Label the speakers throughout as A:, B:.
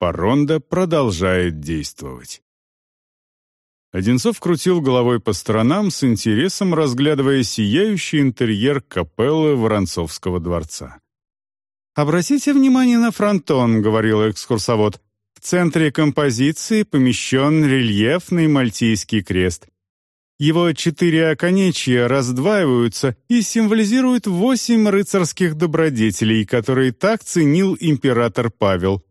A: Паронда продолжает действовать. Одинцов крутил головой по сторонам с интересом, разглядывая сияющий интерьер капеллы Воронцовского дворца. «Обратите внимание на фронтон», — говорил экскурсовод. «В центре композиции помещен рельефный мальтийский крест. Его четыре оконечья раздваиваются и символизируют восемь рыцарских добродетелей, которые так ценил император Павел.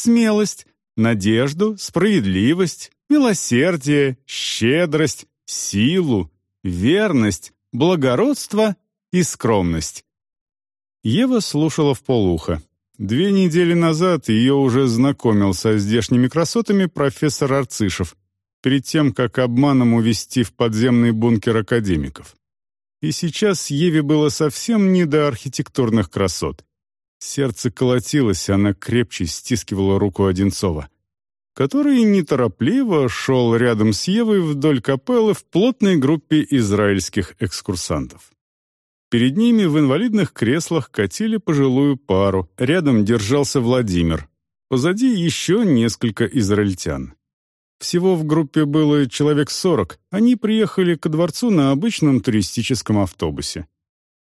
A: Смелость, надежду, справедливость, милосердие, щедрость, силу, верность, благородство и скромность. Ева слушала в полухо. Две недели назад ее уже знакомил со здешними красотами профессор Арцишев — перед тем, как обманом увести в подземный бункер академиков. И сейчас Еве было совсем не до архитектурных красот. Сердце колотилось, она крепче стискивала руку Одинцова, который неторопливо шел рядом с Евой вдоль капеллы в плотной группе израильских экскурсантов. Перед ними в инвалидных креслах катили пожилую пару, рядом держался Владимир, позади еще несколько израильтян. Всего в группе было человек сорок. Они приехали к дворцу на обычном туристическом автобусе.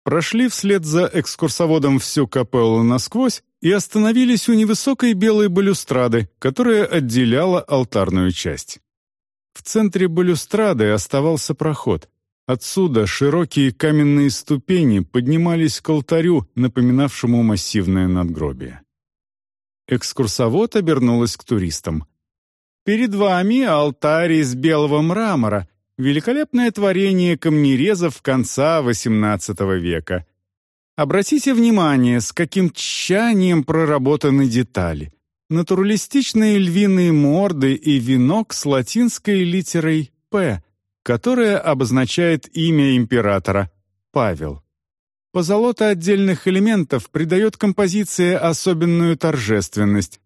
A: Прошли вслед за экскурсоводом всю капеллу насквозь и остановились у невысокой белой балюстрады, которая отделяла алтарную часть. В центре балюстрады оставался проход. Отсюда широкие каменные ступени поднимались к алтарю, напоминавшему массивное надгробие. Экскурсовод обернулась к туристам. Перед вами алтарь из белого мрамора, великолепное творение камнерезов конца XVIII века. Обратите внимание, с каким тщанием проработаны детали. Натуралистичные львиные морды и венок с латинской литерой «П», которая обозначает имя императора — Павел. Позолота отдельных элементов придает композиции особенную торжественность.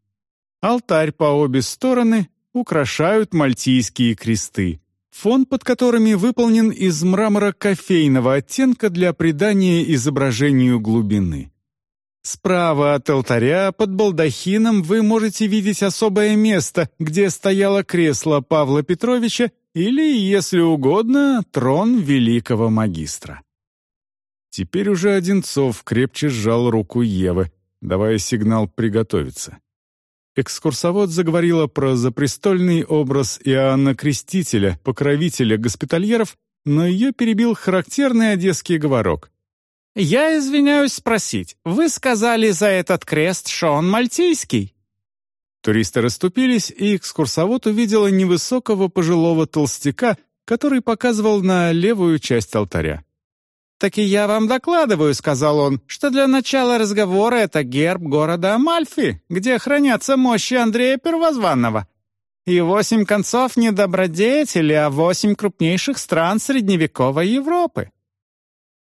A: Алтарь по обе стороны украшают мальтийские кресты, фон под которыми выполнен из мрамора кофейного оттенка для придания изображению глубины. Справа от алтаря под балдахином вы можете видеть особое место, где стояло кресло Павла Петровича или, если угодно, трон великого магистра. Теперь уже Одинцов крепче сжал руку Евы, давая сигнал приготовиться. Экскурсовод заговорила про запрестольный образ Иоанна Крестителя, покровителя госпитальеров, но ее перебил характерный одесский говорок. «Я извиняюсь спросить, вы сказали за этот крест, что он мальтийский?» Туристы расступились, и экскурсовод увидела невысокого пожилого толстяка, который показывал на левую часть алтаря. «Так и я вам докладываю», — сказал он, «что для начала разговора это герб города Амальфи, где хранятся мощи Андрея Первозванного. И восемь концов не добродетели, а восемь крупнейших стран средневековой Европы».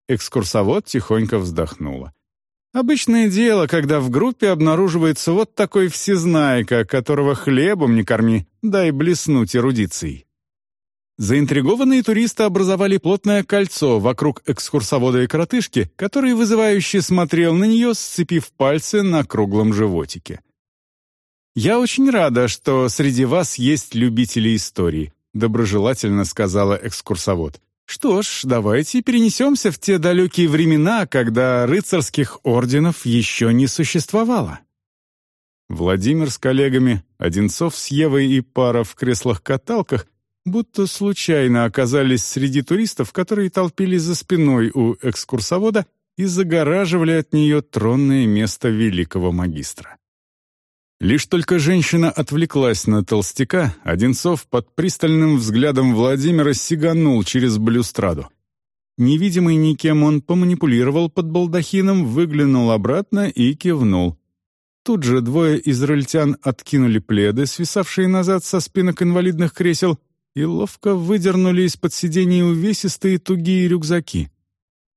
A: Экскурсовод тихонько вздохнула. Обычное дело, когда в группе обнаруживается вот такой всезнайка, которого хлебом не корми, дай блеснуть эрудицией. Заинтригованные туристы образовали плотное кольцо вокруг экскурсовода и коротышки, который вызывающе смотрел на нее, сцепив пальцы на круглом животике. «Я очень рада, что среди вас есть любители истории», доброжелательно сказала экскурсовод. «Что ж, давайте перенесемся в те далекие времена, когда рыцарских орденов еще не существовало». Владимир с коллегами, Одинцов с Евой и пара в креслах-каталках будто случайно оказались среди туристов, которые толпились за спиной у экскурсовода и загораживали от нее тронное место великого магистра. Лишь только женщина отвлеклась на толстяка, Одинцов под пристальным взглядом Владимира сиганул через блюстраду. Невидимый никем он поманипулировал под балдахином, выглянул обратно и кивнул. Тут же двое израильтян откинули пледы, свисавшие назад со спинок инвалидных кресел, и ловко выдернули из-под сидений увесистые тугие рюкзаки.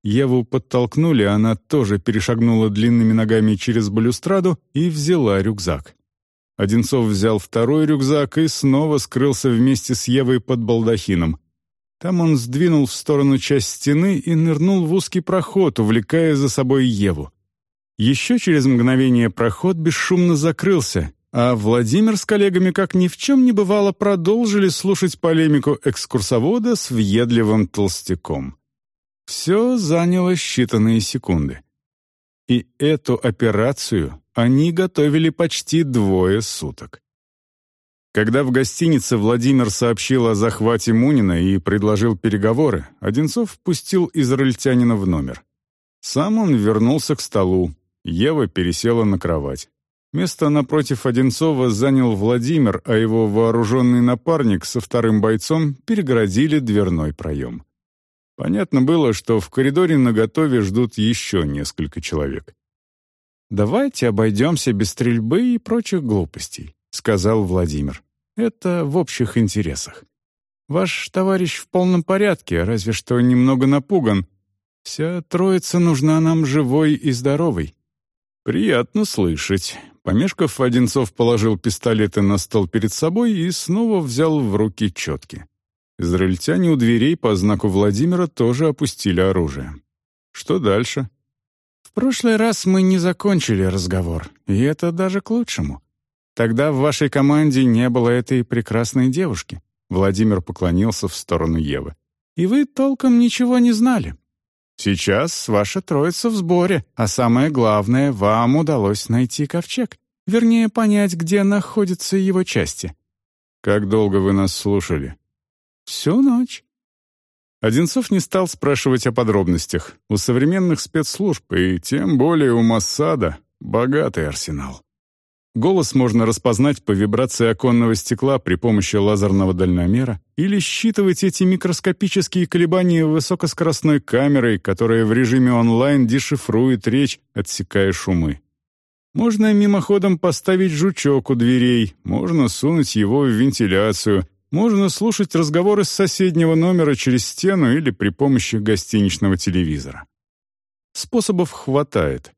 A: Еву подтолкнули, она тоже перешагнула длинными ногами через балюстраду и взяла рюкзак. Одинцов взял второй рюкзак и снова скрылся вместе с Евой под балдахином. Там он сдвинул в сторону часть стены и нырнул в узкий проход, увлекая за собой Еву. Еще через мгновение проход бесшумно закрылся, а Владимир с коллегами, как ни в чем не бывало, продолжили слушать полемику экскурсовода с въедливым толстяком. Все заняло считанные секунды. И эту операцию они готовили почти двое суток. Когда в гостинице Владимир сообщил о захвате Мунина и предложил переговоры, Одинцов пустил израильтянина в номер. Сам он вернулся к столу, Ева пересела на кровать. Место напротив Одинцова занял Владимир, а его вооруженный напарник со вторым бойцом перегородили дверной проем. Понятно было, что в коридоре наготове ждут еще несколько человек. «Давайте обойдемся без стрельбы и прочих глупостей», — сказал Владимир. «Это в общих интересах. Ваш товарищ в полном порядке, разве что немного напуган. Вся троица нужна нам живой и здоровой». «Приятно слышать». Помешков, Одинцов положил пистолеты на стол перед собой и снова взял в руки четки. Израильтяне у дверей по знаку Владимира тоже опустили оружие. Что дальше? В прошлый раз мы не закончили разговор, и это даже к лучшему. Тогда в вашей команде не было этой прекрасной девушки. Владимир поклонился в сторону Евы. И вы толком ничего не знали. Сейчас ваша троица в сборе, а самое главное, вам удалось найти ковчег. Вернее, понять, где находятся его части. Как долго вы нас слушали? Всю ночь. Одинцов не стал спрашивать о подробностях. У современных спецслужб, и тем более у Моссада, богатый арсенал. Голос можно распознать по вибрации оконного стекла при помощи лазерного дальномера или считывать эти микроскопические колебания высокоскоростной камерой, которая в режиме онлайн дешифрует речь, отсекая шумы. Можно мимоходом поставить жучок у дверей, можно сунуть его в вентиляцию, можно слушать разговоры с соседнего номера через стену или при помощи гостиничного телевизора. Способов хватает.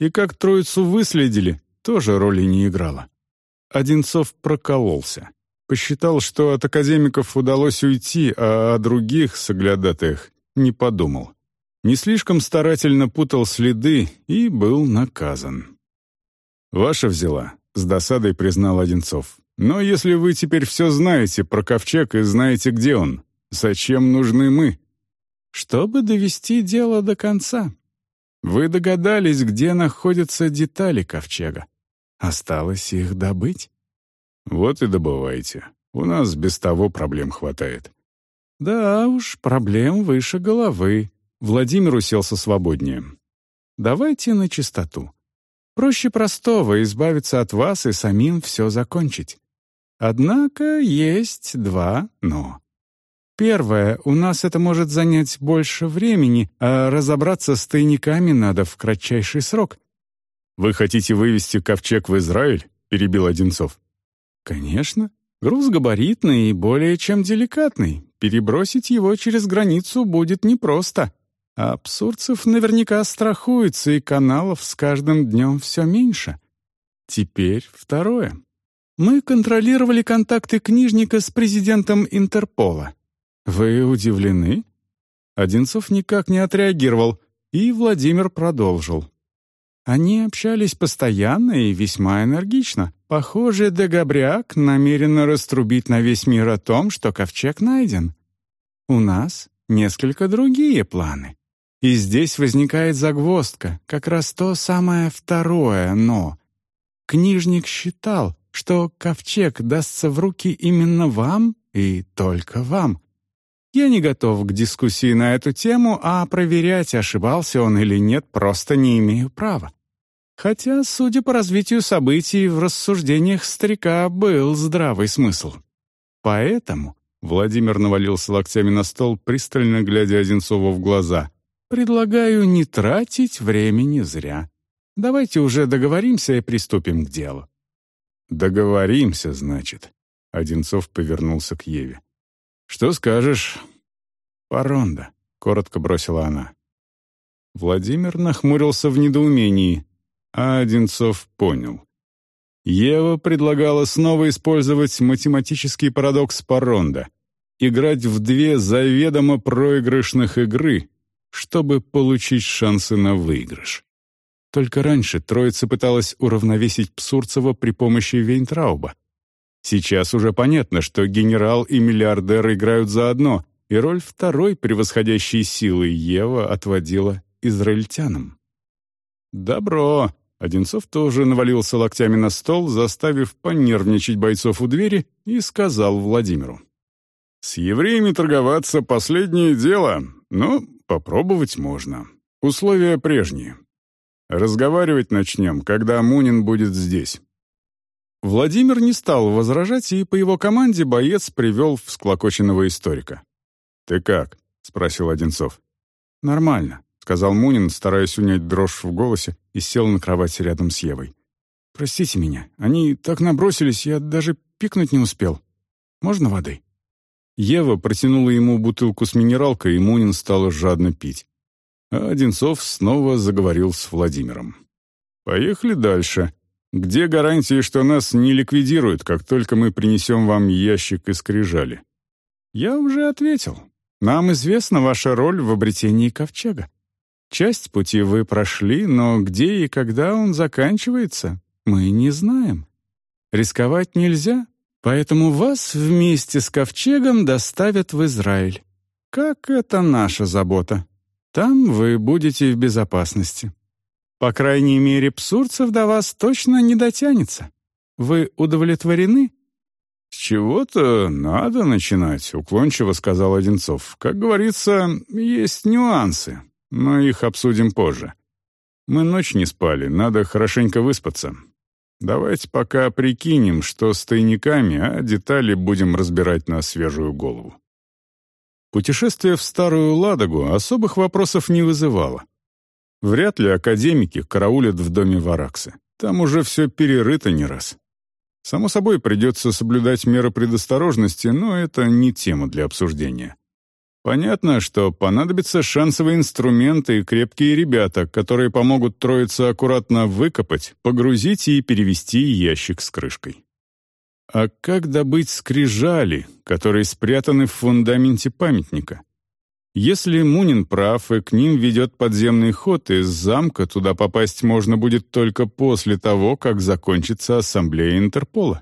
A: И как троицу выследили, тоже роли не играло. Одинцов прокололся. Посчитал, что от академиков удалось уйти, а о других, соглядатых, не подумал. Не слишком старательно путал следы и был наказан. «Ваша взяла», — с досадой признал Одинцов. Но если вы теперь все знаете про ковчег и знаете, где он, зачем нужны мы? Чтобы довести дело до конца. Вы догадались, где находятся детали ковчега. Осталось их добыть. Вот и добывайте. У нас без того проблем хватает. Да уж, проблем выше головы. Владимир уселся свободнее. Давайте на чистоту. Проще простого избавиться от вас и самим все закончить. Однако есть два «но». Первое, у нас это может занять больше времени, а разобраться с тайниками надо в кратчайший срок. «Вы хотите вывести ковчег в Израиль?» — перебил Одинцов. «Конечно. Груз габаритный и более чем деликатный. Перебросить его через границу будет непросто. А абсурдцев наверняка страхуется, и каналов с каждым днем все меньше. Теперь второе. Мы контролировали контакты книжника с президентом Интерпола. Вы удивлены? Одинцов никак не отреагировал, и Владимир продолжил. Они общались постоянно и весьма энергично. Похоже, Дегабряк намеренно раструбить на весь мир о том, что ковчег найден. У нас несколько другие планы. И здесь возникает загвоздка, как раз то самое второе «но». Книжник считал, что ковчег дастся в руки именно вам и только вам. Я не готов к дискуссии на эту тему, а проверять, ошибался он или нет, просто не имею права. Хотя, судя по развитию событий, в рассуждениях старика был здравый смысл. Поэтому Владимир навалился локтями на стол, пристально глядя Одинцову в глаза. «Предлагаю не тратить времени зря. Давайте уже договоримся и приступим к делу. «Договоримся, значит». Одинцов повернулся к Еве. «Что скажешь?» «Паронда», — коротко бросила она. Владимир нахмурился в недоумении, а Одинцов понял. Ева предлагала снова использовать математический парадокс Паронда, играть в две заведомо проигрышных игры, чтобы получить шансы на выигрыш. Только раньше троица пыталась уравновесить Псурцева при помощи Вейнтрауба. Сейчас уже понятно, что генерал и миллиардер играют заодно, и роль второй превосходящей силы Ева отводила израильтянам. «Добро!» Одинцов тоже навалился локтями на стол, заставив понервничать бойцов у двери, и сказал Владимиру. «С евреями торговаться — последнее дело, но попробовать можно. Условия прежние. Разговаривать начнем, когда Мунин будет здесь». Владимир не стал возражать, и по его команде боец привел всклокоченного историка. «Ты как?» — спросил Одинцов. «Нормально», — сказал Мунин, стараясь унять дрожь в голосе, и сел на кровати рядом с Евой. «Простите меня, они так набросились, я даже пикнуть не успел. Можно воды?» Ева протянула ему бутылку с минералкой, и Мунин стал жадно пить. А Одинцов снова заговорил с Владимиром. «Поехали дальше. Где гарантии, что нас не ликвидируют, как только мы принесем вам ящик из скрижали?» «Я уже ответил. Нам известна ваша роль в обретении ковчега. Часть пути вы прошли, но где и когда он заканчивается, мы не знаем. Рисковать нельзя, поэтому вас вместе с ковчегом доставят в Израиль. Как это наша забота?» Там вы будете в безопасности. По крайней мере, псурцев до вас точно не дотянется. Вы удовлетворены?» «С чего-то надо начинать», — уклончиво сказал Одинцов. «Как говорится, есть нюансы, но их обсудим позже. Мы ночь не спали, надо хорошенько выспаться. Давайте пока прикинем, что с тайниками, а детали будем разбирать на свежую голову». Путешествие в Старую Ладогу особых вопросов не вызывало. Вряд ли академики караулят в доме Вараксы. Там уже все перерыто не раз. Само собой, придется соблюдать меры предосторожности, но это не тема для обсуждения. Понятно, что понадобятся шансовые инструменты и крепкие ребята, которые помогут троице аккуратно выкопать, погрузить и перевести ящик с крышкой. А как добыть скрижали, которые спрятаны в фундаменте памятника? Если Мунин прав, и к ним ведет подземный ход, из замка туда попасть можно будет только после того, как закончится ассамблея Интерпола.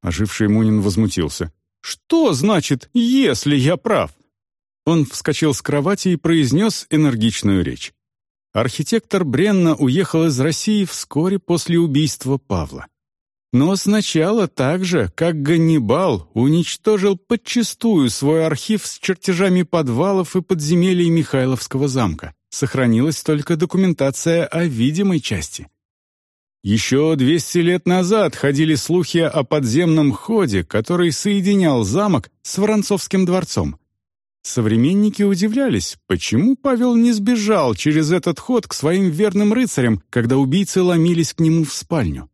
A: Оживший Мунин возмутился. «Что значит, если я прав?» Он вскочил с кровати и произнес энергичную речь. Архитектор Бренна уехал из России вскоре после убийства Павла. Но сначала так же, как Ганнибал уничтожил подчистую свой архив с чертежами подвалов и подземелий Михайловского замка. Сохранилась только документация о видимой части. Еще 200 лет назад ходили слухи о подземном ходе, который соединял замок с Воронцовским дворцом. Современники удивлялись, почему Павел не сбежал через этот ход к своим верным рыцарям, когда убийцы ломились к нему в спальню.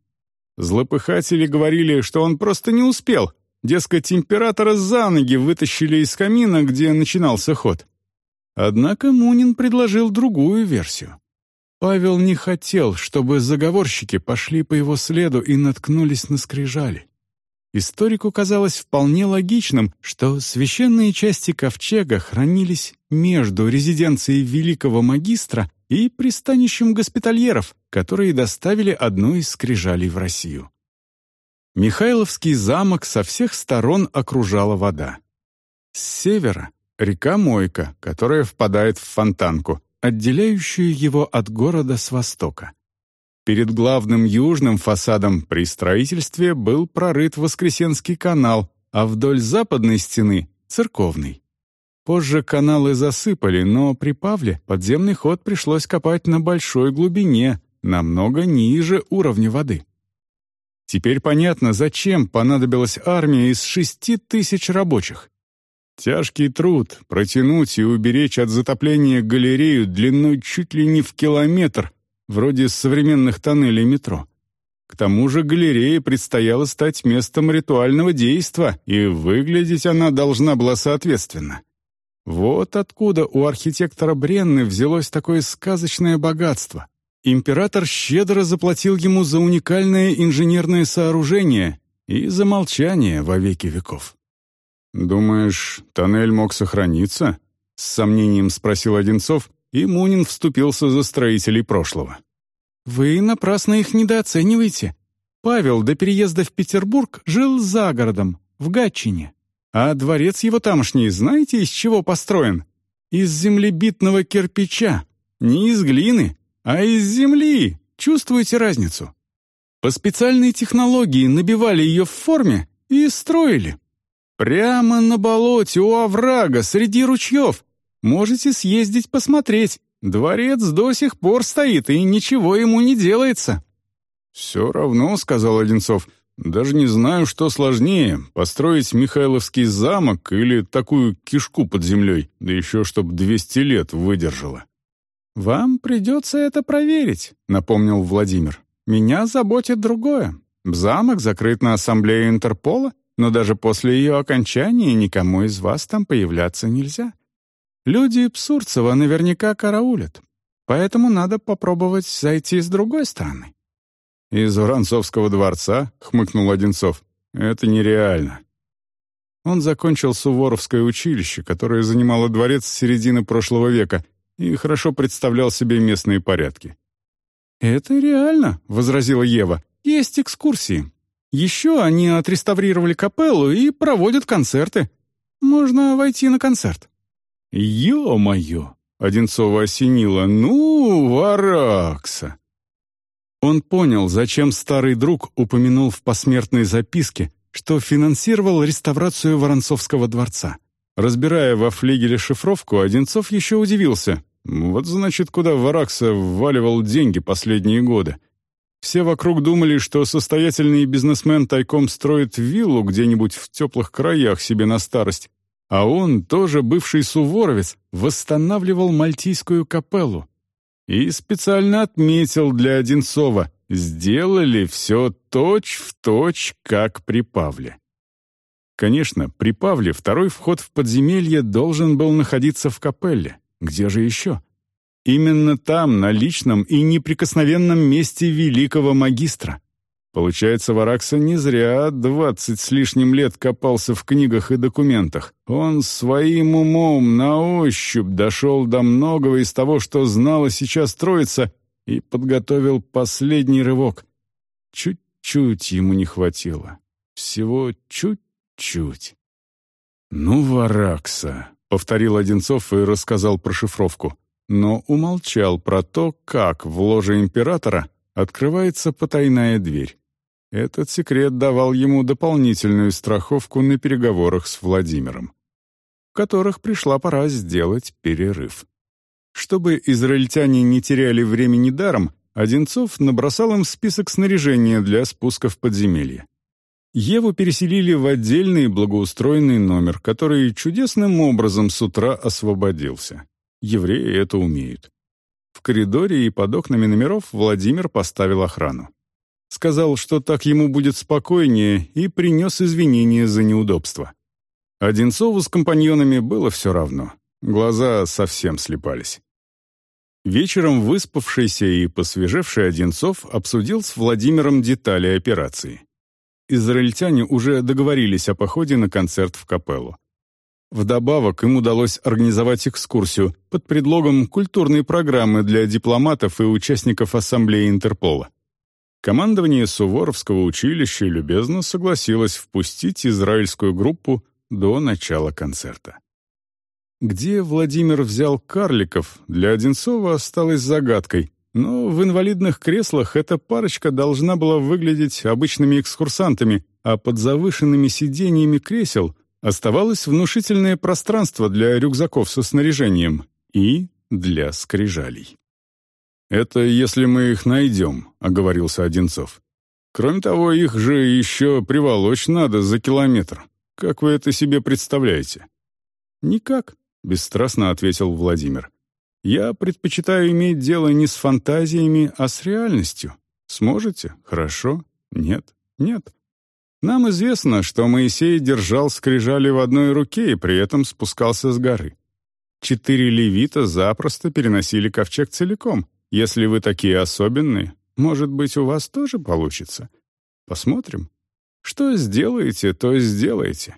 A: Злопыхатели говорили, что он просто не успел. Дескать, императора за ноги вытащили из камина, где начинался ход. Однако Мунин предложил другую версию. Павел не хотел, чтобы заговорщики пошли по его следу и наткнулись на скрижали. Историку казалось вполне логичным, что священные части ковчега хранились между резиденцией великого магистра и пристанищем госпитальеров, которые доставили одну из скрижалей в Россию. Михайловский замок со всех сторон окружала вода. С севера — река Мойка, которая впадает в Фонтанку, отделяющую его от города с востока. Перед главным южным фасадом при строительстве был прорыт Воскресенский канал, а вдоль западной стены — церковный. Позже каналы засыпали, но при Павле подземный ход пришлось копать на большой глубине, намного ниже уровня воды. Теперь понятно, зачем понадобилась армия из шести тысяч рабочих. Тяжкий труд — протянуть и уберечь от затопления галерею длиной чуть ли не в километр, вроде современных тоннелей метро. К тому же галерее предстояло стать местом ритуального действа, и выглядеть она должна была соответственно. Вот откуда у архитектора Бренны взялось такое сказочное богатство. Император щедро заплатил ему за уникальное инженерное сооружение и за молчание во веки веков. «Думаешь, тоннель мог сохраниться?» — с сомнением спросил Одинцов, и Мунин вступился за строителей прошлого.
B: Вы напрасно их недооцениваете. Павел до переезда в Петербург жил за городом, в Гатчине. А дворец его тамошний знаете, из чего построен? Из землебитного кирпича. Не из глины, а из земли. Чувствуете разницу? По специальной технологии набивали ее в форме и строили. Прямо на болоте у оврага, среди ручьев. Можете съездить посмотреть. Дворец до сих пор стоит, и ничего ему не делается».
A: «Все равно», — сказал Одинцов, — «даже не знаю, что сложнее, построить Михайловский замок или такую кишку под землей, да еще чтоб 200 лет выдержала».
B: «Вам придется это проверить», — напомнил Владимир. «Меня заботит другое. Замок закрыт на ассамблее Интерпола, но даже после ее окончания никому из вас там появляться нельзя. Люди Псурцева наверняка караулят, поэтому надо попробовать зайти с другой стороны».
A: «Из Воронцовского дворца?» — хмыкнул Одинцов. «Это нереально». Он закончил Суворовское училище, которое занимало дворец с середины прошлого века — и хорошо представлял себе местные порядки.
B: «Это реально», — возразила Ева. «Есть экскурсии. Еще они отреставрировали капеллу и проводят концерты. Можно войти на концерт».
A: «Е-мое!» — Одинцова осенила. «Ну, Варакса!»
B: Он понял, зачем старый друг упомянул в посмертной записке, что финансировал реставрацию Воронцовского дворца. Разбирая во флигеле шифровку, Одинцов еще удивился. Вот значит, куда Варакса вваливал деньги последние годы. Все вокруг думали, что состоятельный бизнесмен тайком строит виллу где-нибудь в теплых краях себе на старость, а он, тоже бывший суворовец, восстанавливал мальтийскую капеллу. И специально отметил для Одинцова, сделали все точь-в-точь, точь, как при Павле. Конечно, при Павле второй вход в подземелье должен был находиться в капелле. Где же еще? Именно там, на личном и неприкосновенном месте великого магистра. Получается, Варакса не зря двадцать с лишним лет копался в книгах и документах. Он своим умом на ощупь дошел до многого из того, что знала сейчас троица, и подготовил последний рывок. Чуть-чуть ему не хватило. Всего чуть чуть. «Ну, Варакса», — повторил Одинцов и рассказал про шифровку, но умолчал про то, как в ложе императора открывается потайная дверь. Этот секрет давал ему дополнительную страховку на переговорах с Владимиром, в которых пришла пора сделать перерыв. Чтобы израильтяне не теряли времени даром, Одинцов набросал им список снаряжения для спуска в подземелье. Еву переселили в отдельный благоустроенный номер, который чудесным образом с утра освободился. Евреи это умеют. В коридоре и под окнами номеров Владимир поставил охрану. Сказал, что так ему будет спокойнее, и принес извинения за неудобство. Одинцову с компаньонами было все равно. Глаза совсем слепались. Вечером выспавшийся и посвежевший Одинцов обсудил с Владимиром детали операции израильтяне уже договорились о походе на концерт в капеллу. Вдобавок им удалось организовать экскурсию под предлогом культурной программы для дипломатов и участников Ассамблеи Интерпола. Командование Суворовского училища любезно согласилось впустить израильскую группу до начала концерта. Где Владимир взял карликов, для Одинцова осталось загадкой, но в инвалидных креслах эта парочка должна была выглядеть обычными экскурсантами, а под завышенными сиденьями кресел оставалось внушительное пространство для рюкзаков со снаряжением и для скрижалей. «Это если мы их найдем», — оговорился Одинцов. «Кроме того, их же еще приволочь надо за километр. Как вы это себе представляете?» «Никак», — бесстрастно ответил Владимир. Я предпочитаю иметь дело не с фантазиями, а с реальностью. Сможете? Хорошо. Нет? Нет. Нам известно, что Моисей держал скрижали в одной руке и при этом спускался с горы. Четыре левита запросто переносили ковчег целиком. Если вы такие особенные, может быть, у вас тоже получится. Посмотрим. Что сделаете, то сделаете.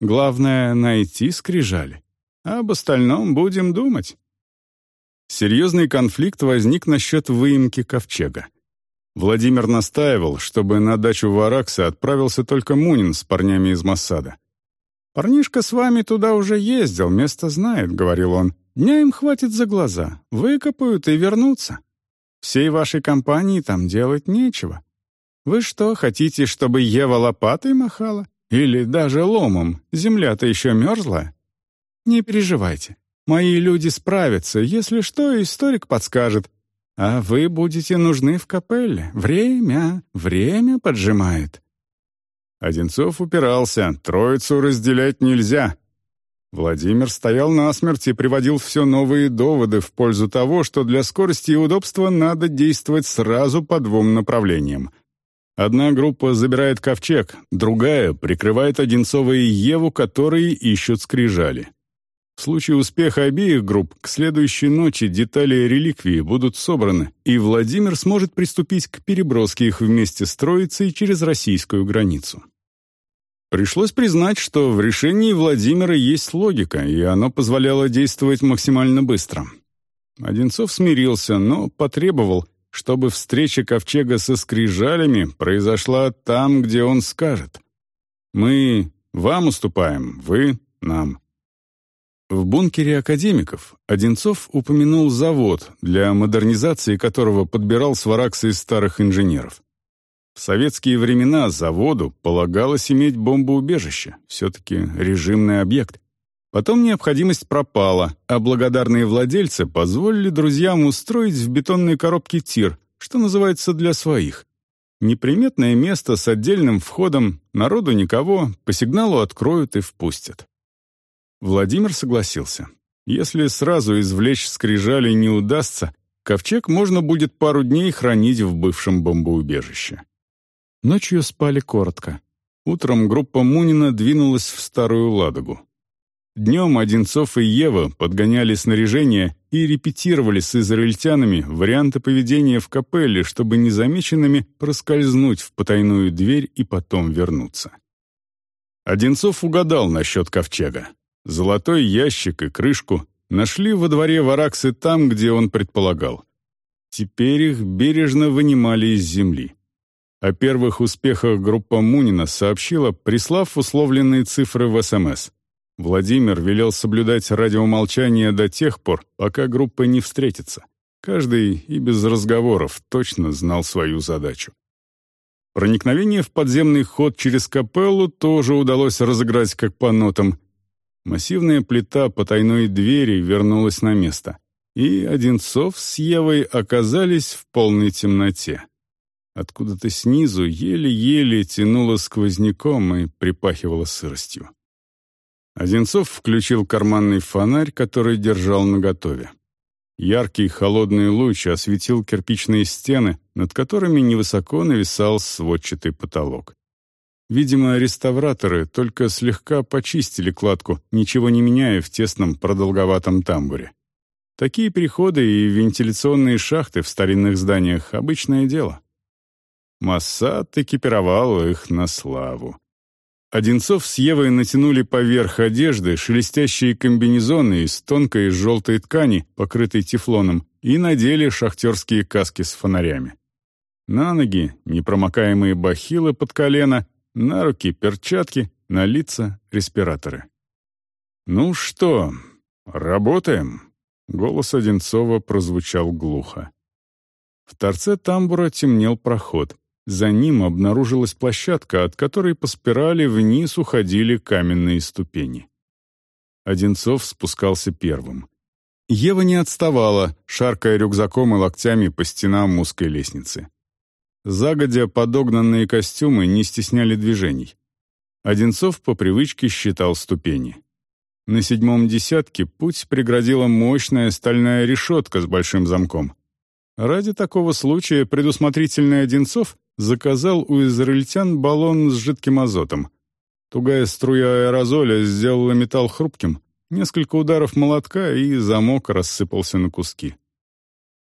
B: Главное — найти скрижали. А об остальном будем думать. Серьезный конфликт возник насчет выемки ковчега. Владимир настаивал, чтобы на дачу Варакса отправился только Мунин с парнями из Массада. «Парнишка с вами туда уже ездил, место знает», — говорил он. «Дня им хватит за глаза. Выкопают и вернутся. Всей вашей компании там делать нечего. Вы что, хотите, чтобы Ева лопатой махала? Или даже ломом? Земля-то еще мерзлая? Не переживайте. Мои люди справятся. Если что, историк подскажет. А вы будете нужны в капелле. Время, время поджимает.
A: Одинцов упирался. Троицу разделять нельзя. Владимир стоял насмерть и приводил все новые доводы в пользу того, что для скорости и удобства надо действовать сразу по двум направлениям — Одна группа забирает ковчег, другая прикрывает Одинцова и Еву, которые ищут скрижали. В случае успеха обеих групп к следующей ночи детали реликвии будут собраны, и Владимир сможет приступить к переброске их вместе с Троицей через российскую границу. Пришлось признать, что в решении Владимира есть логика, и оно позволяло действовать максимально быстро. Одинцов смирился, но потребовал, чтобы встреча ковчега со скрижалями произошла там, где он скажет. Мы вам уступаем, вы нам. В бункере академиков Одинцов упомянул завод, для модернизации которого подбирал свараксы из старых инженеров. В советские времена заводу полагалось иметь бомбоубежище, все-таки режимный объект. Потом необходимость пропала, а благодарные владельцы позволили друзьям устроить в бетонной коробке тир, что называется для своих. Неприметное место с отдельным входом, народу никого, по сигналу откроют и впустят. Владимир согласился. Если сразу извлечь скрижали не удастся, ковчег можно будет пару дней хранить в бывшем бомбоубежище. Ночью спали коротко. Утром группа Мунина двинулась в Старую Ладогу. Днем Одинцов и Ева подгоняли снаряжение и репетировали с израильтянами варианты поведения в капелле, чтобы незамеченными проскользнуть в потайную дверь и потом вернуться. Одинцов угадал насчет ковчега. Золотой ящик и крышку нашли во дворе Вараксы там, где он предполагал. Теперь их бережно вынимали из земли. О первых успехах группа Мунина сообщила, прислав условленные цифры в СМС. Владимир велел соблюдать радиомолчание до тех пор, пока группа не встретится. Каждый и без разговоров точно знал свою задачу. Проникновение в подземный ход через капеллу тоже удалось разыграть как по нотам. Массивная плита потайной двери вернулась на место, и Одинцов с Евой оказались в полной темноте. Откуда-то снизу еле-еле тянуло сквозняком и припахивало сыростью. Одинцов включил карманный фонарь, который держал наготове. Яркий холодный луч осветил кирпичные стены, над которыми невысоко нависал сводчатый потолок. Видимо, реставраторы только слегка почистили кладку, ничего не меняя в тесном продолговатом тамбуре. Такие переходы и вентиляционные шахты в старинных зданиях — обычное дело. Массад экипировал их на славу. Одинцов с Евой натянули поверх одежды шелестящие комбинезоны из тонкой желтой ткани, покрытой тефлоном, и надели шахтерские каски с фонарями. На ноги непромокаемые бахилы под колено, на руки перчатки, на лица респираторы. «Ну что, работаем?» — голос Одинцова прозвучал глухо. В торце тамбура темнел проход. За ним обнаружилась площадка, от которой по спирали вниз уходили каменные ступени. Одинцов спускался первым. Ева не отставала, шаркая рюкзаком и локтями по стенам узкой лестницы. Загодя подогнанные костюмы не стесняли движений. Одинцов по привычке считал ступени. На седьмом десятке путь преградила мощная стальная решетка с большим замком. Ради такого случая предусмотрительный Одинцов заказал у израильтян баллон с жидким азотом. Тугая струя аэрозоля сделала металл хрупким, несколько ударов молотка, и замок рассыпался на куски.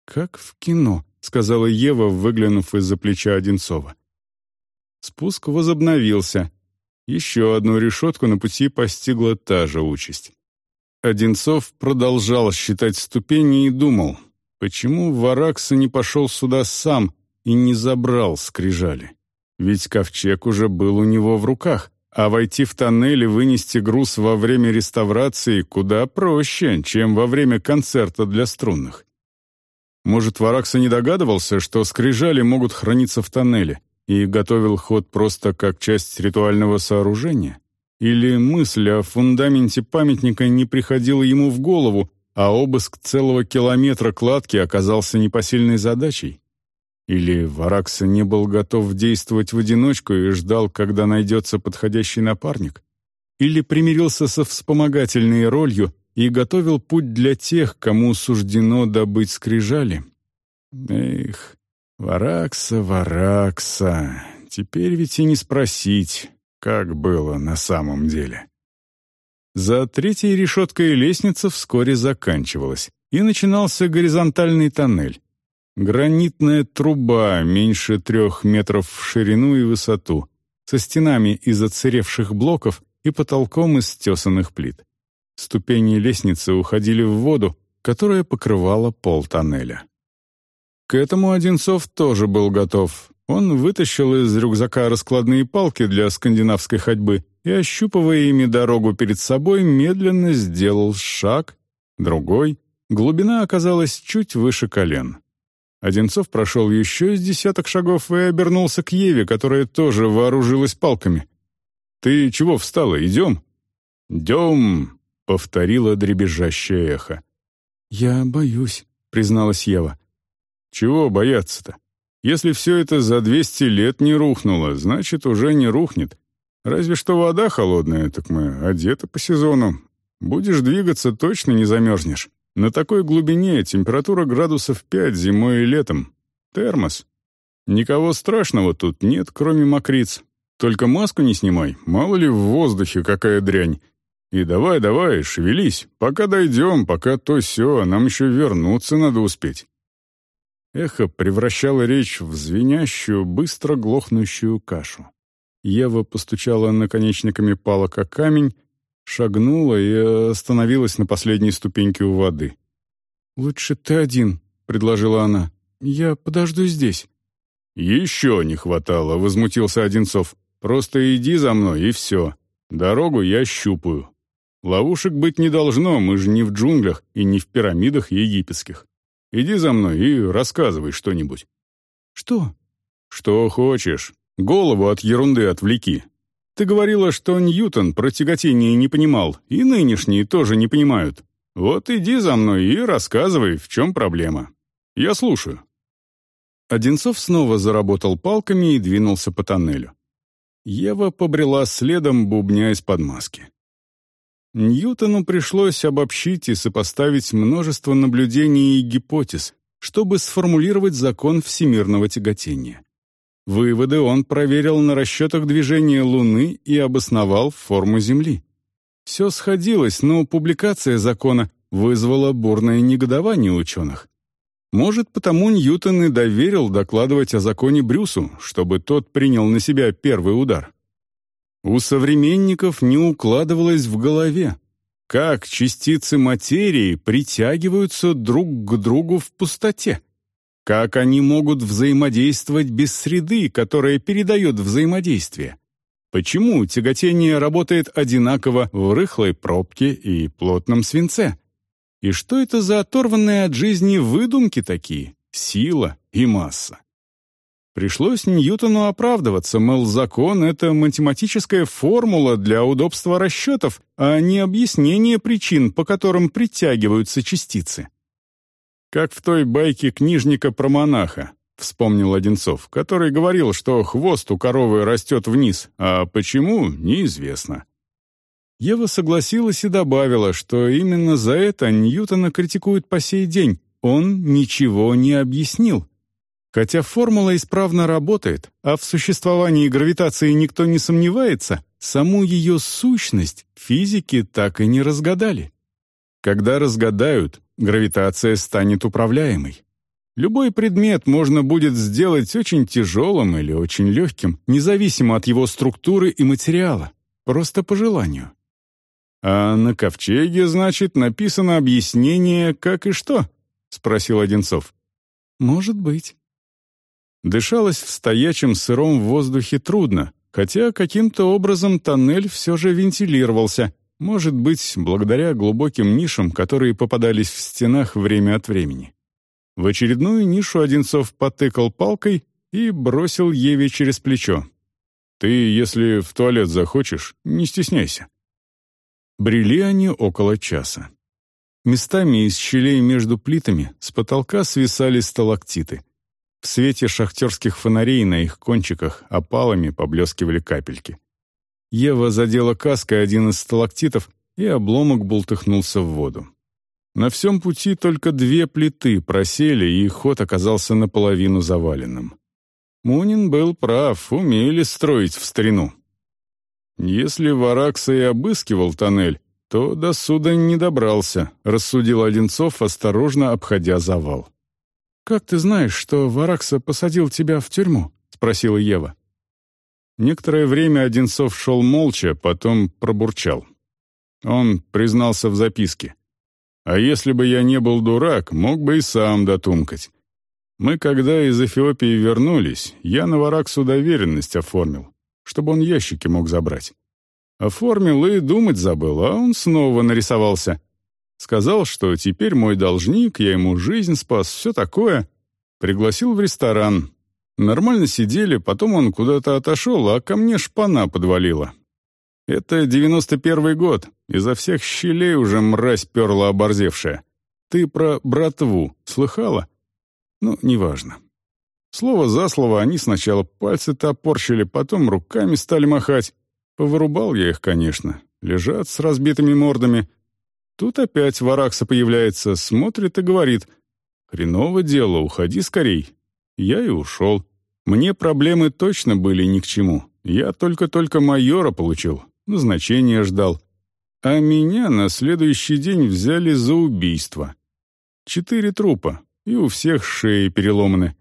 A: «Как в кино», — сказала Ева, выглянув из-за плеча Одинцова. Спуск возобновился. Еще одну решетку на пути постигла та же участь. Одинцов продолжал считать ступени и думал, почему Варакса не пошел сюда сам и не забрал скрижали. Ведь ковчег уже был у него в руках, а войти в тоннель и вынести груз во время реставрации куда проще, чем во время концерта для струнных. Может, Варакса не догадывался, что скрижали могут храниться в тоннеле, и готовил ход просто как часть ритуального сооружения? Или мысль о фундаменте памятника не приходила ему в голову, а обыск целого километра кладки оказался непосильной задачей? Или Варакса не был готов действовать в одиночку и ждал, когда найдется подходящий напарник? Или примирился со вспомогательной ролью и готовил путь для тех, кому суждено добыть скрижали? Эх, Варакса, Варакса, теперь ведь и не спросить, как было на самом деле. За третьей решеткой лестница вскоре заканчивалась, и начинался горизонтальный тоннель. Гранитная труба меньше трех метров в ширину и высоту, со стенами из оцаревших блоков и потолком из тесанных плит. Ступени лестницы уходили в воду, которая покрывала пол тоннеля. К этому Одинцов тоже был готов. Он вытащил из рюкзака раскладные палки для скандинавской ходьбы и, ощупывая ими дорогу перед собой, медленно сделал шаг, другой. Глубина оказалась чуть выше колен. Одинцов прошел еще с десяток шагов и обернулся к Еве, которая тоже вооружилась палками. «Ты чего встала? Идем?» «Идем!» — повторило дребезжащее эхо.
B: «Я боюсь», — призналась Ева.
A: «Чего бояться-то? Если все это за 200 лет не рухнуло, значит, уже не рухнет. Разве что вода холодная, так мы одеты по сезону. Будешь двигаться, точно не замерзнешь. На такой глубине температура градусов 5 зимой и летом. Термос. Никого страшного тут нет, кроме мокриц. Только маску не снимай, мало ли в воздухе какая дрянь. И давай, давай, шевелись, пока дойдем, пока то все, нам еще вернуться надо успеть. Эхо превращало речь в звенящую, быстро глохнущую кашу. Ева постучала наконечниками палок о камень, шагнула и остановилась на последней ступеньке у воды.
B: «Лучше ты один», — предложила она. «Я подожду здесь».
A: «Еще не хватало», — возмутился Одинцов. «Просто иди за мной, и все. Дорогу я щупаю. Ловушек быть не должно, мы же не в джунглях и не в пирамидах египетских. Иди за мной и рассказывай что-нибудь».
B: «Что?»
A: «Что хочешь. Голову от ерунды отвлеки. Ты говорила, что Ньютон про тяготение не понимал, и нынешние тоже не понимают. Вот иди за мной и рассказывай, в чем проблема. Я слушаю». Одинцов снова заработал палками и двинулся по тоннелю. Ева побрела следом, бубня из-под маски. Ньютону пришлось обобщить и сопоставить множество наблюдений и гипотез, чтобы сформулировать закон всемирного тяготения. Выводы он проверил на расчетах движения Луны и обосновал форму Земли. Все сходилось, но публикация закона вызвала бурное негодование ученых. Может, потому Ньютон и доверил докладывать о законе Брюсу, чтобы тот принял на себя первый удар. У современников не укладывалось в голове, как частицы материи притягиваются друг к другу в пустоте. Как они могут взаимодействовать без среды, которая передает взаимодействие? Почему тяготение работает одинаково в рыхлой пробке и плотном свинце? И что это за оторванные от жизни выдумки такие? Сила и масса. Пришлось Ньютону оправдываться, мол, закон — это математическая формула для удобства расчетов, а не объяснение причин, по которым притягиваются частицы. «Как в той байке книжника про монаха», — вспомнил Одинцов, который говорил, что хвост у коровы растет вниз, а почему — неизвестно. Ева согласилась и добавила, что именно за это Ньютона критикуют по сей день. Он ничего не объяснил, Хотя формула исправно работает, а в существовании гравитации никто не сомневается, саму ее сущность физики так и не разгадали. Когда разгадают, гравитация станет управляемой. Любой предмет можно будет сделать очень тяжелым или очень легким, независимо от его структуры и материала, просто по желанию. «А на ковчеге, значит, написано объяснение, как и что?» — спросил Одинцов.
B: «Может быть».
A: Дышалось в стоячем сыром воздухе трудно, хотя каким-то образом тоннель все же вентилировался, может быть, благодаря глубоким нишам, которые попадались в стенах время от времени. В очередную нишу Одинцов потыкал палкой и бросил Еве через плечо. «Ты, если в туалет захочешь, не стесняйся». Брели они около часа. Местами из щелей между плитами с потолка свисали сталактиты. В свете шахтерских фонарей на их кончиках опалами поблескивали капельки. Ева задела каской один из сталактитов, и обломок бултыхнулся в воду. На всем пути только две плиты просели, и ход оказался наполовину заваленным. Мунин был прав, умели строить в старину. Если Варакса и обыскивал тоннель, то до суда не добрался, рассудил Одинцов, осторожно обходя завал.
B: «Как ты знаешь, что Варакса посадил тебя в тюрьму?» — спросила Ева.
A: Некоторое время Одинцов шел молча, потом пробурчал. Он признался в записке. «А если бы я не был дурак, мог бы и сам дотумкать. Мы, когда из Эфиопии вернулись, я на Вараксу доверенность оформил, чтобы он ящики мог забрать. Оформил и думать забыл, а он снова нарисовался. Сказал, что теперь мой должник, я ему жизнь спас, все такое. Пригласил в ресторан. Нормально сидели, потом он куда-то отошел, а ко мне шпана подвалила. Это девяносто первый год, изо всех щелей уже мразь перла оборзевшая. Ты про братву слыхала? Ну, неважно. Слово за слово они сначала пальцы топорщили, потом руками стали махать. Повырубал я их, конечно. Лежат с разбитыми мордами. Тут опять Варакса появляется, смотрит и говорит. «Хреново дело, уходи скорей». Я и ушел. Мне проблемы точно были ни к чему. Я только-только майора получил, назначение ждал. А меня на следующий день взяли за убийство. Четыре трупа, и у всех шеи переломаны.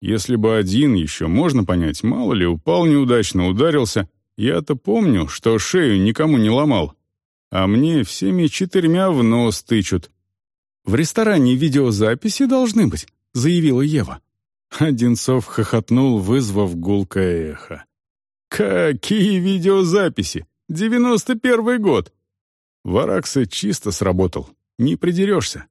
A: Если бы один еще можно понять, мало ли, упал неудачно, ударился — я-то помню, что шею никому не ломал. А мне всеми четырьмя в нос тычут.
B: «В ресторане видеозаписи должны быть», — заявила Ева.
A: Одинцов хохотнул, вызвав гулкое эхо. «Какие видеозаписи? Девяносто первый год!» Варакса чисто сработал, не придерешься.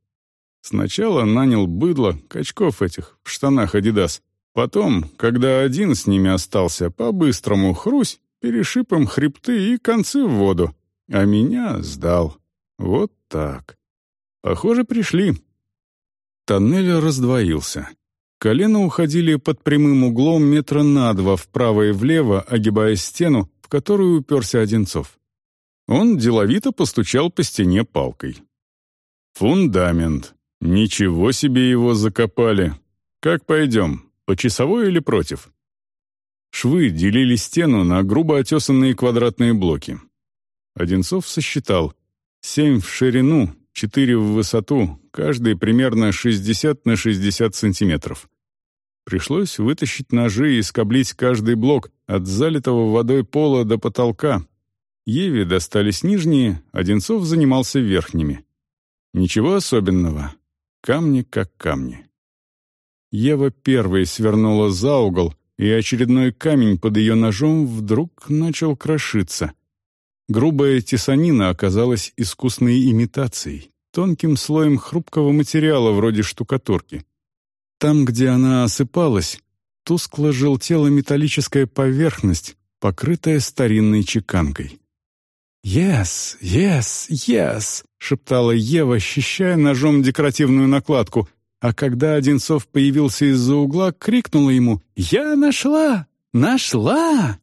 A: Сначала нанял быдло, качков этих, в штанах «Адидас». Потом, когда один с ними остался, по-быстрому хрусь, перешиб им хребты и концы в воду, а меня сдал. Вот так. Похоже, пришли. Тоннель раздвоился. Колено уходили под прямым углом метра на два вправо и влево, огибая стену, в которую уперся Одинцов. Он деловито постучал по стене палкой. «Фундамент. Ничего себе его закопали. Как пойдем, по часовой или против?» Швы делили стену на грубо отесанные квадратные блоки. Одинцов сосчитал. Семь в ширину, четыре в высоту, каждый примерно 60 на 60 сантиметров. Пришлось вытащить ножи и скоблить каждый блок от залитого водой пола до потолка. Еве достались нижние, Одинцов занимался верхними. Ничего особенного. Камни как камни. Ева первой свернула за угол, и очередной камень под ее ножом вдруг начал крошиться. Грубая тесанина оказалась искусной имитацией, тонким слоем хрупкого материала вроде штукатурки. Там, где она осыпалась, тускло желтела металлическая поверхность, покрытая старинной чеканкой. «Yes, yes, yes!» — шептала Ева, ощущая ножом декоративную накладку — а когда Одинцов появился из-за угла, крикнула ему «Я нашла! Нашла!»